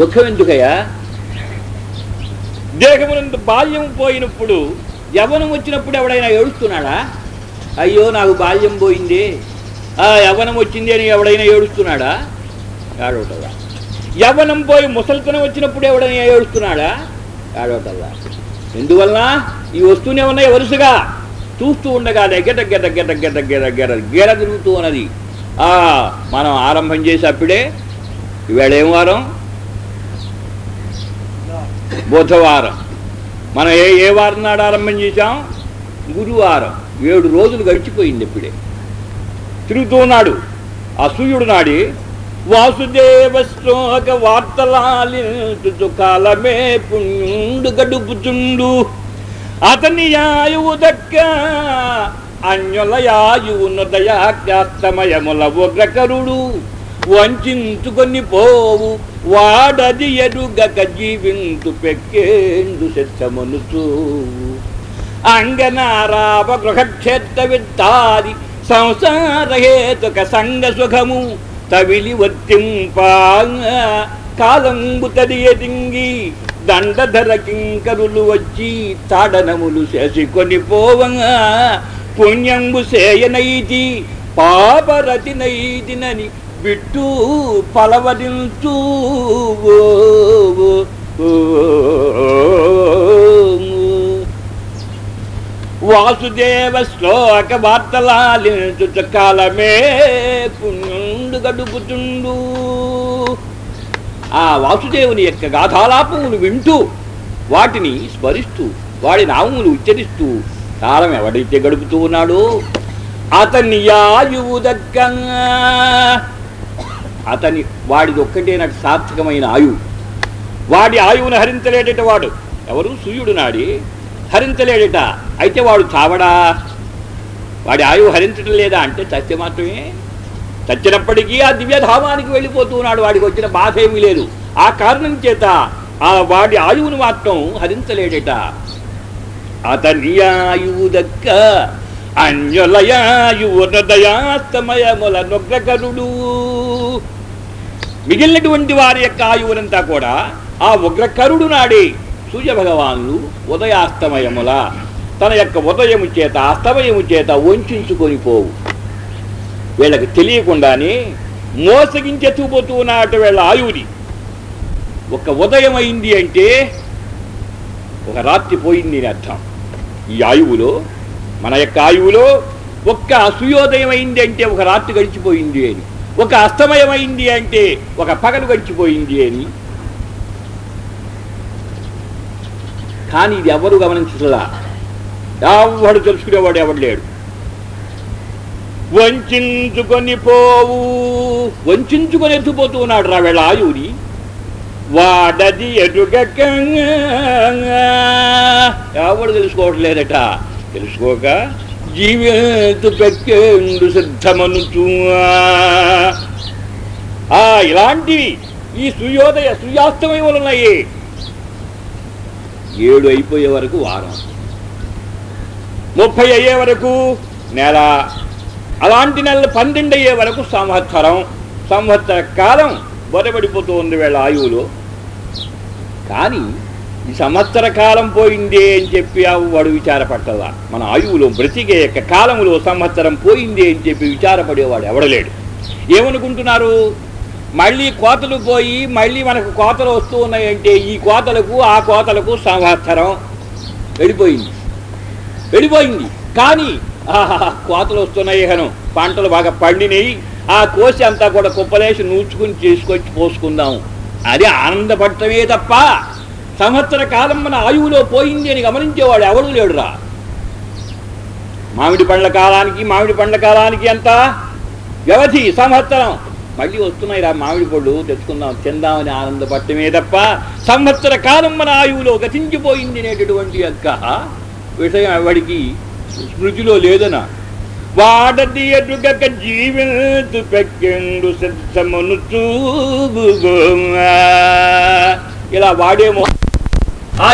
దుఃఖం ఎందుకయ్యా? దేహమునందు బాల్యం పోయినప్పుడు యవనం వచ్చినప్పుడు ఎవడైనా ఏడుస్తున్నాడా? అయ్యో నాకు బాల్యం పోయింది. ఆ యవనం వచ్చింది అని ఎవడైనా ఏడుస్తున్నాడా? ఏడవటల్లా యవనం పోయి ముసలితనం వచ్చినప్పుడు ఎవడైనా ఏడుస్తున్నాడా? ఏడవటల్లా ఎందువలన? ఈ వస్తూనే ఉన్నాయి వరుసగా చూస్తూ ఉండగా దగ్గర దగ్గర దగ్గర దగ్గర దగ్గర దగ్గర గేర తిరుగుతూ ఉన్నది. ఆ మనం ఆరంభం చేసి అప్పుడే ఈవేళ ఏం వారం? బుధవారం. మనం ఏ ఏ వారం నాడు ఆరంభం చేశాం? గురువారం. ఏడు రోజులు గడిచిపోయింది ఇప్పుడే. తిరుగుతూ ఉన్నాడు. అసూయుడు నాడి వాసుదేవ శ్లోక వార్తలాలించు కాలమే పుణ్యుండు గడుపుచుండు. అతని యాయువు దక్క అన్యులయాయువును దయాస్తమయముల ఉగ్రకరుడు. వంచుకొని పోవు వాడది ఎరుగక జీవింతు పెక్కేందు శస్యమనుచు అంగనారాప గృహక్షేత్ర విత్తాది సంసారహేతుక సంగ సుఖము తవిలి వర్తింప కాలంబు తడియదింగి దండధర కింకరులు వచ్చి తాడనములు చేసుకొని పోవంగా. పుణ్యంబు సేయనైతి పాపరతి నైతినని బిట్టు పలవరించు వాసుదేవ శ్లోక వార్తలాలించుట కాలమే పుణ్యుండు గడుపుతుండు ఆ వాసుదేవుని యొక్క గాథాలాపములు వింటూ వాటిని స్మరిస్తూ వాడి నామములు ఉచ్చరిస్తూ కాలం ఎవడైతే గడుపుతూ ఉన్నాడో అతని యాయువు దక్కంగా అతని వాడిది ఒక్కటే నాకు సార్థకమైన ఆయువు వాడి ఆయువును హరించలేడట వాడు. ఎవరు? సూర్యుడు నాడి. హరించలేడట. అయితే వాడు చావడా? వాడి ఆయువు హరించడం లేదా అంటే చచ్చే మాత్రమే. చచ్చినప్పటికీ ఆ దివ్యధామానికి వెళ్ళిపోతున్నాడు. వాడికి వచ్చిన బాధ ఏమీ లేదు. ఆ కారణం చేత ఆ వాడి ఆయువును మాత్రం హరించలేడట. అతని ఆయువు దక్క అన్యులయాయువునదయాస్తమయముల నొగ్రకరుడు మిగిలినటువంటి వారి యొక్క ఆయువునంతా కూడా ఆ ఉగ్రకరుడు నాడే సూర్యభగవానులు ఉదయాస్తమయముల. తన యొక్క ఉదయము చేత అస్తమయము చేత వంచుకొని పోవు. వీళ్ళకి తెలియకుండానే మోసగించెత్తుకుపోతూ ఉన్నట్టు వీళ్ళ ఆయువుని. ఒక ఉదయం అయింది అంటే ఒక రాత్రి పోయింది అని అర్థం. ఈ ఆయువులో మన యొక్క ఆయువులో ఒక్క సూర్యోదయం అయింది అంటే ఒక రాత్రి గడిచిపోయింది అని. ఒక అస్తమయమైంది అంటే ఒక పగలు గడిచిపోయింది అని. కానీ ఇది ఎవరు గమనించలా ఎవడు తెలుసుకునేవాడు ఎవడు లేడు. వంచుకొని పోవు. వంచుకొని ఎత్తుపోతూ ఉన్నాడు రా వీళ్ళ వాడది ఎదుగక ఎవడు తెలుసుకోవట్లేదట. తెలుసుకోక జీవిత పెట్టేందు సిద్ధమనుచు ఆ ఇలాంటివి ఈ సూర్యోదయ సూర్యాస్తమయములు ఉన్నాయి ఏడు అయిపోయే వరకు వారం. ముప్పై అయ్యే వరకు నెల. అలాంటి నెలలు పన్నెండు అయ్యే వరకు సంవత్సరం. సంవత్సర కాలం బొరబడిపోతూ ఉంది వీళ్ళ ఆయువులో. కానీ ఈ సంవత్సర కాలం పోయిందే అని చెప్పి వాడు విచారపట్టదా మన ఆయువులో బ్రతికే యొక్క కాలములో సంవత్సరం పోయిందే అని చెప్పి విచారపడేవాడు ఎవడలేడు ఏమనుకుంటున్నారు? మళ్ళీ కోతలు పోయి మళ్ళీ మనకు కోతలు వస్తూ ఉన్నాయంటే ఈ కోతలకు ఆ కోతలకు సంవత్సరం వెళ్ళిపోయింది. వెళ్ళిపోయింది. కానీ ఆహా కోతలు వస్తున్నాయి హను. పంటలు బాగా పండినాయి. ఆ కోసి అంతా కూడా కుప్పలేసి నూచుకుని తీసుకొచ్చి పోసుకుందాం. అది ఆనందపడటమే తప్ప సంవత్సర కాలం మన ఆయువులో పోయింది అని గమనించేవాడు ఎవడు లేడురా. మామిడి పండ్ల కాలానికి మామిడి పండ్ల కాలానికి అంత వ్యవధి సంవత్సరం. మళ్ళీ వస్తున్నాయి రా మామిడి పళ్ళు తెచ్చుకుందాం తిందామని ఆనందపడటమే తప్ప సంవత్సర కాలం మన ఆయువులో గతించిపోయింది అనేటటువంటి యొక్క విషయం ఎవడికి స్మృతిలో లేదనా? వాడది ఎదుగక జీవితు పెక్కెండు సిద్ధమును చూగు ఇలా వాడేమో ఆ